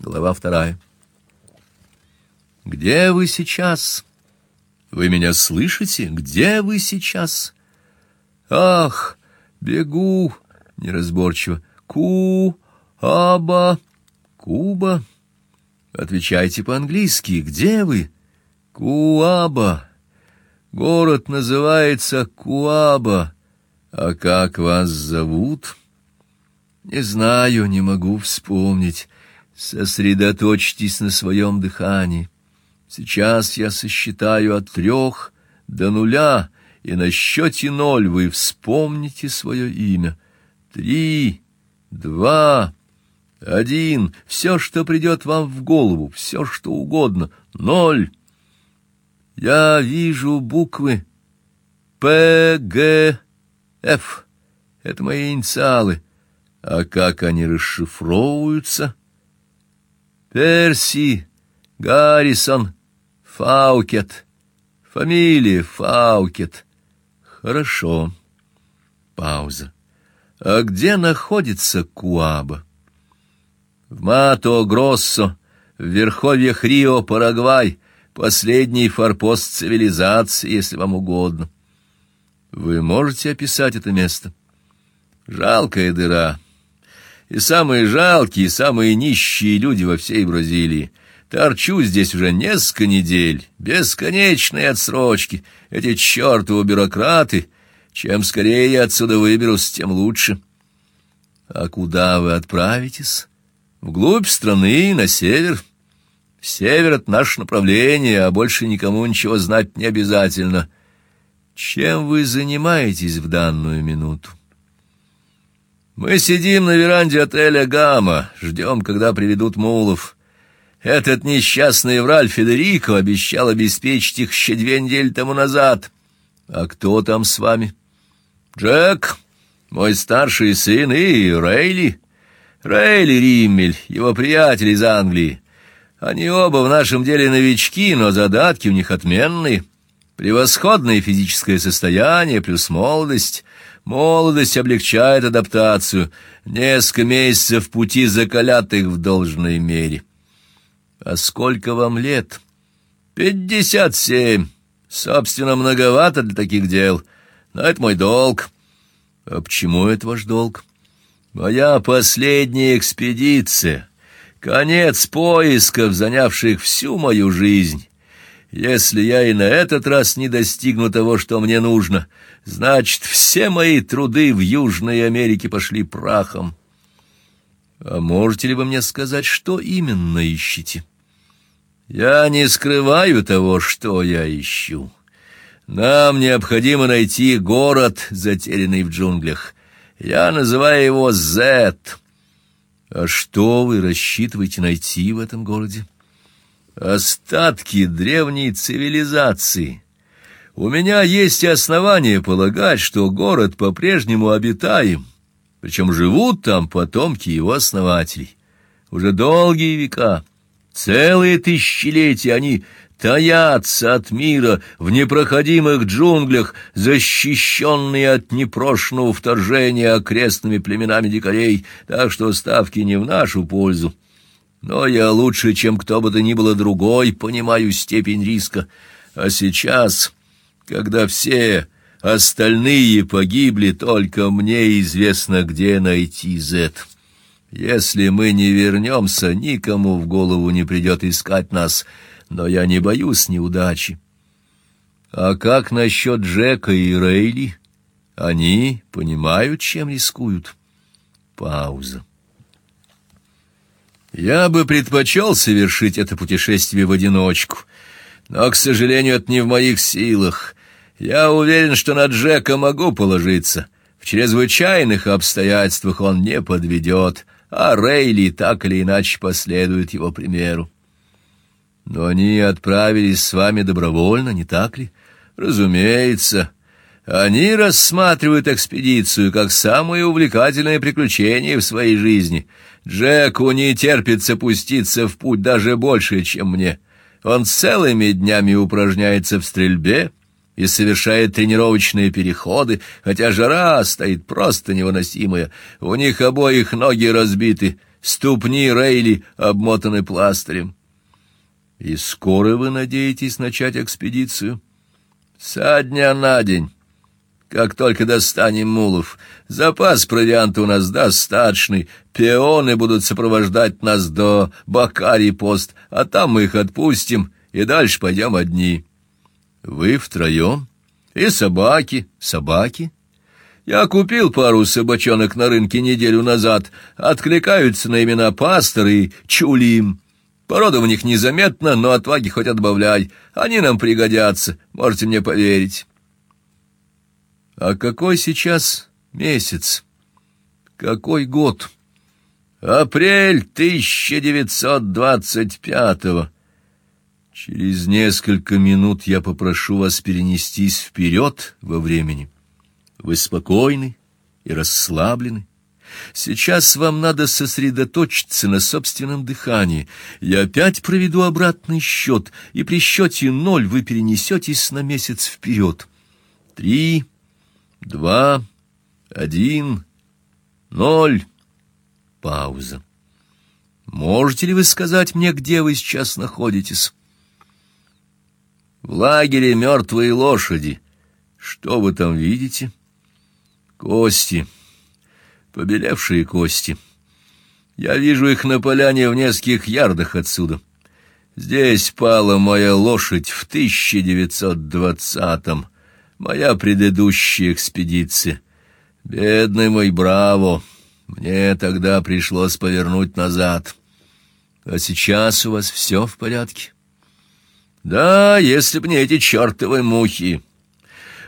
Глава вторая. Где вы сейчас? Вы меня слышите? Где вы сейчас? Ах, бегу, неразборчиво. Ку, аба, Куба. Отвечайте по-английски. Где вы? Куаба. Город называется Куаба. А как вас зовут? Не знаю, не могу вспомнить. Сосредоточьтесь на своем дыхании. Сейчас я сосчитаю от трех до нуля, и на счете ноль вы вспомните свое имя. Три, два, один. Все, что придет вам в голову, все, что угодно. Ноль. Я вижу буквы П, Г, Ф. Это мои инициалы. А как они расшифровываются? Перси, Гаррисон, Фаукет. Фамилия Фаукет. Хорошо. Пауза. А где находится Куаба? В Мато-Гроссо, в верховьях Рио, Парагвай, последний форпост цивилизации, если вам угодно. Вы можете описать это место? Жалкая дыра и самые жалкие, самые нищие люди во всей Бразилии. Торчу здесь уже несколько недель, бесконечные отсрочки, эти чертовы бюрократы. Чем скорее я отсюда выберусь, тем лучше. А куда вы отправитесь? Вглубь страны, на север. Север — это наше направление, а больше никому ничего знать не обязательно. Чем вы занимаетесь в данную минуту? Мы сидим на веранде отеля «Гамма», ждем, когда приведут мулов. Этот несчастный враль Федерико обещал обеспечить их еще две недели тому назад. А кто там с вами? Джек, мой старший сын и Рейли. Рейли Риммель, его приятель из Англии. Они оба в нашем деле новички, но задатки у них отменные. Превосходное физическое состояние плюс молодость — Молодость облегчает адаптацию. Несколько месяцев пути закалят их в должной мере. А сколько вам лет? Пятьдесят семь. Собственно, многовато для таких дел. Но это мой долг. А почему это ваш долг? Моя последняя экспедиция. Конец поисков, занявших всю мою жизнь. Если я и на этот раз не достигну того, что мне нужно, значит, все мои труды в Южной Америке пошли прахом. А можете ли вы мне сказать, что именно ищете? Я не скрываю того, что я ищу. Нам необходимо найти город, затерянный в джунглях. Я называю его Зет. А что вы рассчитываете найти в этом городе? — остатки древней цивилизации. У меня есть основания полагать, что город по-прежнему обитаем, причем живут там потомки его основателей. Уже долгие века, целые тысячелетия они таятся от мира в непроходимых джунглях, защищенные от непрошенного вторжения окрестными племенами дикарей, так что ставки не в нашу пользу. Но я лучше, чем кто бы то ни было другой, понимаю степень риска. А сейчас, когда все остальные погибли, только мне известно, где найти Зет. Если мы не вернемся, никому в голову не придет искать нас, но я не боюсь неудачи. А как насчет Джека и Рейли? Они понимают, чем рискуют. Пауза. Я бы предпочел совершить это путешествие в одиночку, но, к сожалению, это не в моих силах. Я уверен, что на Джека могу положиться. В чрезвычайных обстоятельствах он не подведет, а Рейли так или иначе последует его примеру. Но они отправились с вами добровольно, не так ли? Разумеется. Они рассматривают экспедицию как самое увлекательное приключение в своей жизни. Джеку не терпится пуститься в путь даже больше, чем мне. Он целыми днями упражняется в стрельбе и совершает тренировочные переходы, хотя жара стоит просто невыносимая. У них обоих ноги разбиты. ступни Рейли обмотаны пластырем. И скоро вы надеетесь начать экспедицию? Со дня на день. Как только достанем мулов, запас провианта у нас достаточный, пионы будут сопровождать нас до Бакари-пост, а там мы их отпустим и дальше пойдем одни. Вы втроем? И собаки, собаки? Я купил пару собачонок на рынке неделю назад, откликаются на имена Пастор и Чулим. Порода у них незаметна, но отваги хоть отбавляй, они нам пригодятся, можете мне поверить. А какой сейчас месяц? Какой год? Апрель 1925-го. Через несколько минут я попрошу вас перенестись вперед во времени. Вы спокойны и расслаблены. Сейчас вам надо сосредоточиться на собственном дыхании. Я опять проведу обратный счет, и при счете ноль вы перенесетесь на месяц вперед. Три два, один, ноль. Пауза. Можете ли вы сказать мне, где вы сейчас находитесь? В лагере мертвые лошади. Что вы там видите? Кости. Побелевшие кости. Я вижу их на поляне в нескольких ярдах отсюда. Здесь пала моя лошадь в 1920-м моя предыдущая экспедиция. Бедный мой Браво, мне тогда пришлось повернуть назад. А сейчас у вас все в порядке? Да, если б не эти чертовы мухи.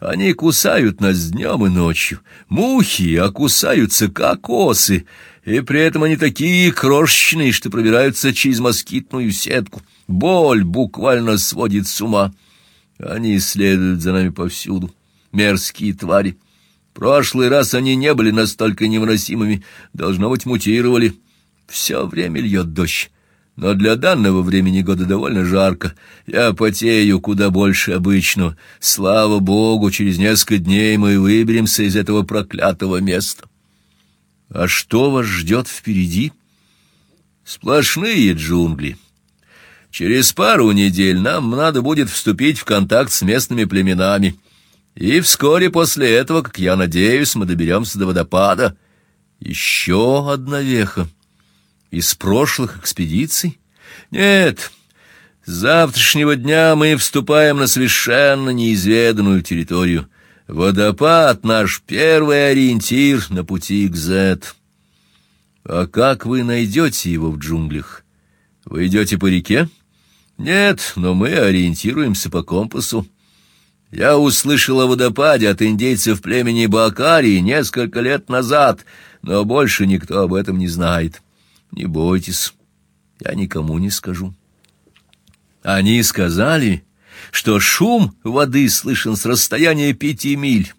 Они кусают нас днем и ночью. Мухи, а кусаются как осы, и при этом они такие крошечные, что пробираются через москитную сетку. Боль буквально сводит с ума. Они следуют за нами повсюду, мерзкие твари. Прошлый раз они не были настолько невыносимыми, должно быть, мутировали. Все время льет дождь, но для данного времени года довольно жарко. Я потею куда больше обычного. Слава богу, через несколько дней мы выберемся из этого проклятого места. А что вас ждет впереди? Сплошные джунгли. Через пару недель нам надо будет вступить в контакт с местными племенами. И вскоре после этого, как я надеюсь, мы доберемся до водопада. Еще одна веха. Из прошлых экспедиций? Нет, с завтрашнего дня мы вступаем на совершенно неизведанную территорию. Водопад — наш первый ориентир на пути к Зет. А как вы найдете его в джунглях? Вы идете по реке? — нет, но мы ориентируемся по компасу. Я услышал о водопаде от индейцев племени Бакари несколько лет назад, но больше никто об этом не знает. Не бойтесь, я никому не скажу. Они сказали, что шум воды слышен с расстояния пяти миль.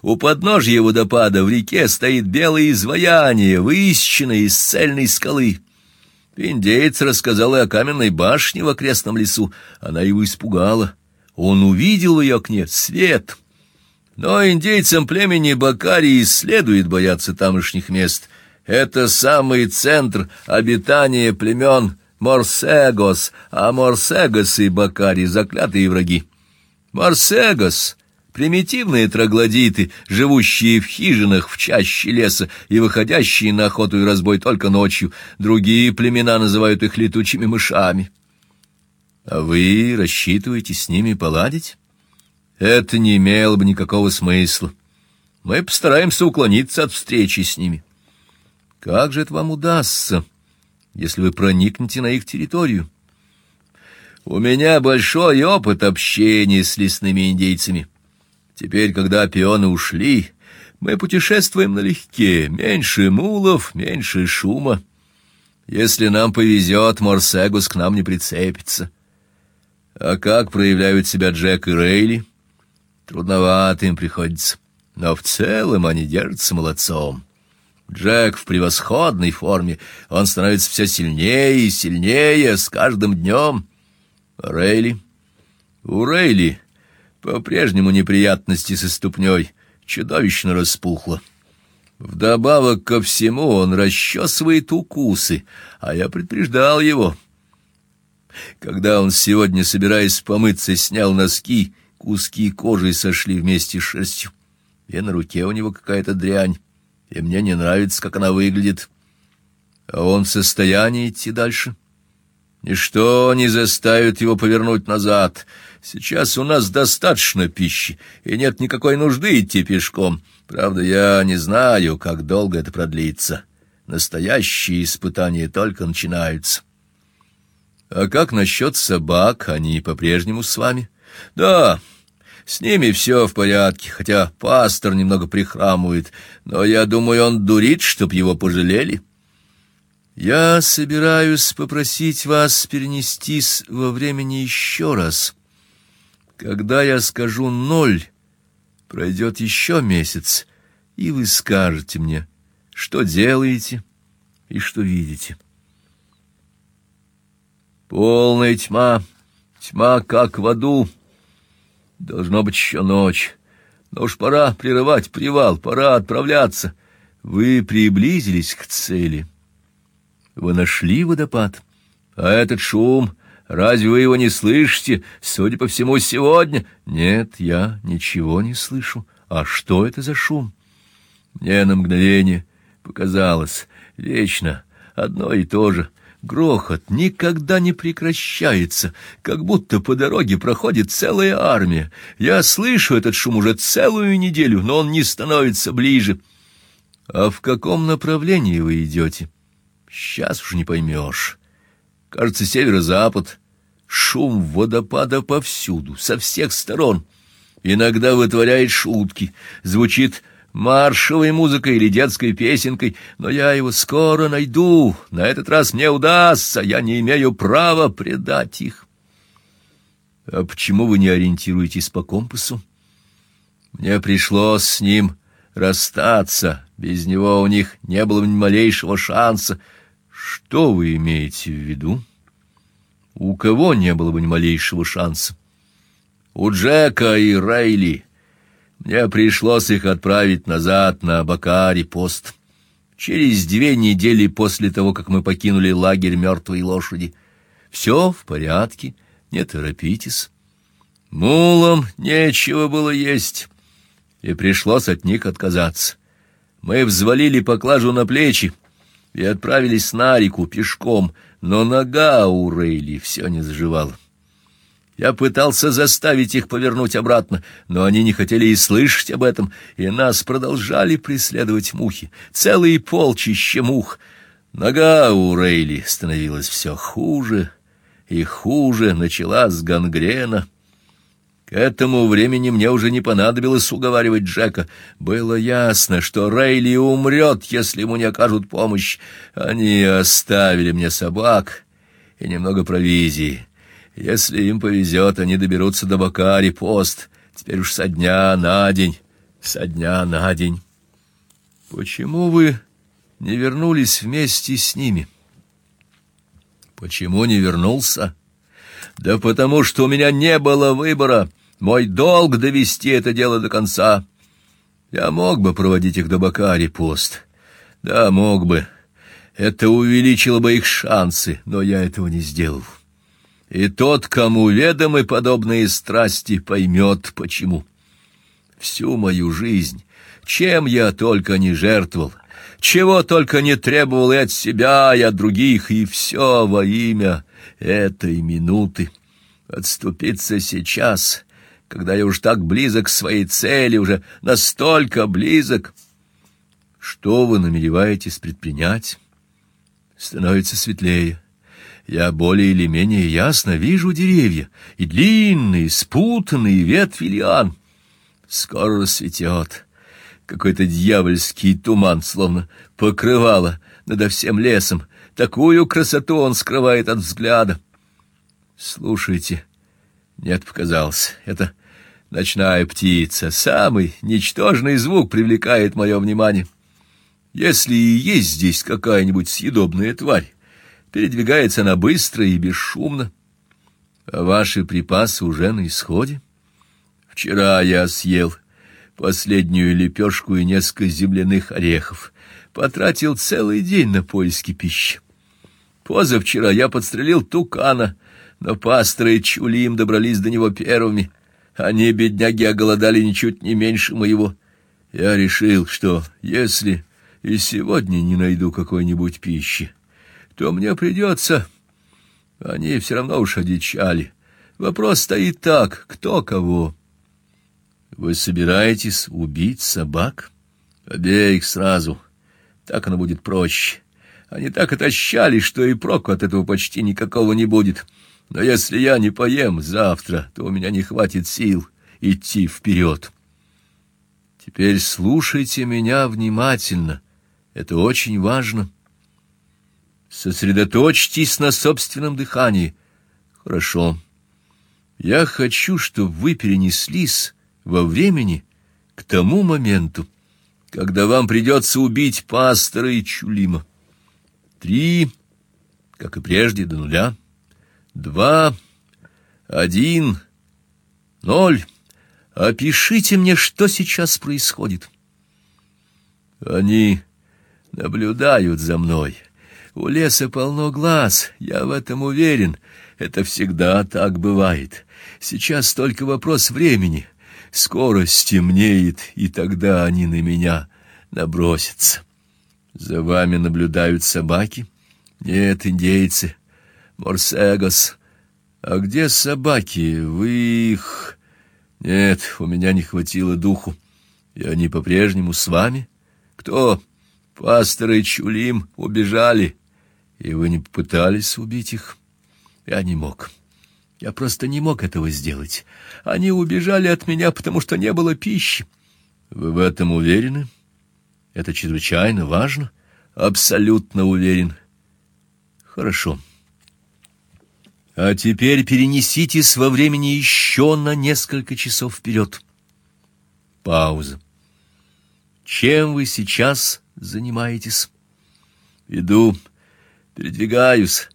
У подножья водопада в реке стоит белое изваяние, высеченное из цельной скалы. Индеец рассказал и о каменной башне в окрестном лесу. Она его испугала. Он увидел в ее окне свет. Но индейцам племени Бакарии следует бояться тамошних мест. Это самый центр обитания племен Морсегос, а Морсегос и Бакари — заклятые враги. Морсегос Примитивные троглодиты, живущие в хижинах в чаще леса и выходящие на охоту и разбой только ночью, другие племена называют их летучими мышами. А вы рассчитываете с ними поладить? Это не имело бы никакого смысла. Мы постараемся уклониться от встречи с ними. Как же это вам удастся, если вы проникнете на их территорию? У меня большой опыт общения с лесными индейцами. Теперь, когда пионы ушли, мы путешествуем налегке, меньше мулов, меньше шума. Если нам повезет, Морсегус к нам не прицепится. А как проявляют себя Джек и Рейли? Трудновато им приходится, но в целом они держатся молодцом. Джек в превосходной форме, он становится все сильнее и сильнее с каждым днем. Рейли? У Рейли по-прежнему неприятности со ступней, чудовищно распухло. Вдобавок ко всему он расчесывает укусы, а я предупреждал его. Когда он сегодня, собираясь помыться, снял носки, куски кожи сошли вместе с шерстью. И на руке у него какая-то дрянь, и мне не нравится, как она выглядит. А он в состоянии идти дальше. Ничто не заставит его повернуть назад. Сейчас у нас достаточно пищи, и нет никакой нужды идти пешком. Правда, я не знаю, как долго это продлится. Настоящие испытания только начинаются. А как насчет собак? Они по-прежнему с вами? Да, с ними все в порядке, хотя пастор немного прихрамывает, но я думаю, он дурит, чтоб его пожалели. Я собираюсь попросить вас перенестись во времени еще раз. Когда я скажу ноль, Пройдет еще месяц, и вы скажете мне, что делаете и что видите. Полная тьма, тьма как в аду. Должно быть еще ночь. Но уж пора прерывать привал, пора отправляться. Вы приблизились к цели. Вы нашли водопад. А этот шум Разве вы его не слышите? Судя по всему, сегодня. Нет, я ничего не слышу. А что это за шум? Мне на мгновение показалось, вечно одно и то же. Грохот никогда не прекращается, как будто по дороге проходит целая армия. Я слышу этот шум уже целую неделю, но он не становится ближе. А в каком направлении вы идете? Сейчас уж не поймешь. Кажется, северо-запад. Шум водопада повсюду, со всех сторон. Иногда вытворяет шутки, звучит маршевой музыкой или детской песенкой, но я его скоро найду. На этот раз мне удастся, я не имею права предать их. А почему вы не ориентируетесь по компасу? Мне пришлось с ним расстаться. Без него у них не было ни малейшего шанса. Что вы имеете в виду? У кого не было бы ни малейшего шанса. У Джека и Рейли мне пришлось их отправить назад на Бакари пост. Через две недели после того, как мы покинули лагерь мертвой лошади. Все в порядке, не торопитесь. Мулам нечего было есть, и пришлось от них отказаться. Мы взвалили поклажу на плечи и отправились на реку пешком, но нога у Рейли все не заживала. Я пытался заставить их повернуть обратно, но они не хотели и слышать об этом, и нас продолжали преследовать мухи, целые полчища мух. Нога у Рейли становилась все хуже и хуже, началась гангрена — к этому времени мне уже не понадобилось уговаривать Джека. Было ясно, что Рейли умрет, если ему не окажут помощь. Они оставили мне собак и немного провизии. Если им повезет, они доберутся до Бакари пост. Теперь уж со дня на день, со дня на день. Почему вы не вернулись вместе с ними? Почему не вернулся? Да потому что у меня не было выбора. Мой долг довести это дело до конца. Я мог бы проводить их до Бакари пост. Да, мог бы. Это увеличило бы их шансы, но я этого не сделал. И тот, кому ведомы подобные страсти, поймет, почему. Всю мою жизнь, чем я только не жертвовал, чего только не требовал и от себя, и от других, и все во имя этой минуты. Отступиться сейчас когда я уж так близок к своей цели, уже настолько близок. Что вы намереваетесь предпринять? Становится светлее. Я более или менее ясно вижу деревья, и длинные, спутанные ветви лиан. Скоро рассветет. Какой-то дьявольский туман, словно покрывало над всем лесом. Такую красоту он скрывает от взгляда. Слушайте, нет, показалось, это Ночная птица, самый ничтожный звук привлекает мое внимание. Если и есть здесь какая-нибудь съедобная тварь, передвигается она быстро и бесшумно. А ваши припасы уже на исходе. Вчера я съел последнюю лепешку и несколько земляных орехов. Потратил целый день на поиски пищи. Позавчера я подстрелил тукана, но пасторы чулим добрались до него первыми. Они, бедняги, оголодали ничуть не меньше моего. Я решил, что если и сегодня не найду какой-нибудь пищи, то мне придется... Они все равно уж одичали. Вопрос стоит так, кто кого. Вы собираетесь убить собак? Обеих сразу. Так оно будет проще. Они так отощали, что и проку от этого почти никакого не будет. Но если я не поем завтра, то у меня не хватит сил идти вперед. Теперь слушайте меня внимательно. Это очень важно. Сосредоточьтесь на собственном дыхании. Хорошо. Я хочу, чтобы вы перенеслись во времени к тому моменту, когда вам придется убить пастора и Чулима. Три, как и прежде, до нуля. Два, один, ноль. Опишите мне, что сейчас происходит. Они наблюдают за мной. У леса полно глаз, я в этом уверен. Это всегда так бывает. Сейчас только вопрос времени. Скоро стемнеет, и тогда они на меня набросятся. За вами наблюдают собаки? Нет, индейцы. Морсегос. А где собаки? Вы их... Нет, у меня не хватило духу. И они по-прежнему с вами? Кто? Пастор и Чулим убежали. И вы не попытались убить их? Я не мог. Я просто не мог этого сделать. Они убежали от меня, потому что не было пищи. Вы в этом уверены? Это чрезвычайно важно. Абсолютно уверен. Хорошо. А теперь перенеситесь во времени еще на несколько часов вперед. Пауза. Чем вы сейчас занимаетесь? Иду, передвигаюсь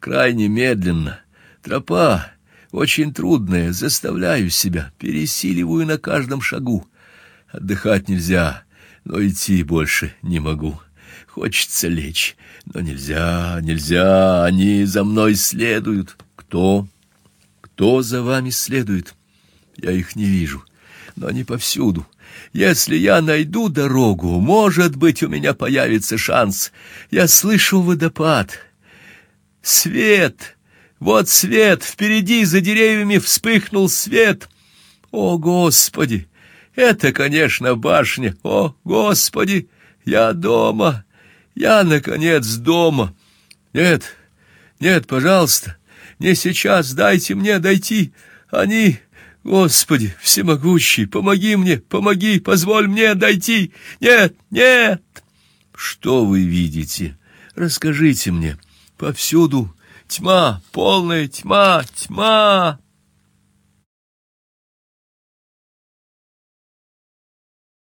крайне медленно. Тропа очень трудное, заставляю себя, пересиливаю на каждом шагу. Отдыхать нельзя, но идти больше не могу. Хочется лечь, но нельзя, нельзя, они за мной следуют. Кто? Кто за вами следует? Я их не вижу, но они повсюду. Если я найду дорогу, может быть, у меня появится шанс. Я слышу водопад. Свет! Вот свет, впереди за деревьями вспыхнул свет. О, Господи! Это, конечно, башня. О, Господи! Я дома. Я, наконец, дома. Нет, нет, пожалуйста, не сейчас, дайте мне дойти. Они... Господи, всемогущий, помоги мне, помоги, позволь мне дойти. Нет, нет. Что вы видите? Расскажите мне. Повсюду Тьма, полная тьма, тьма.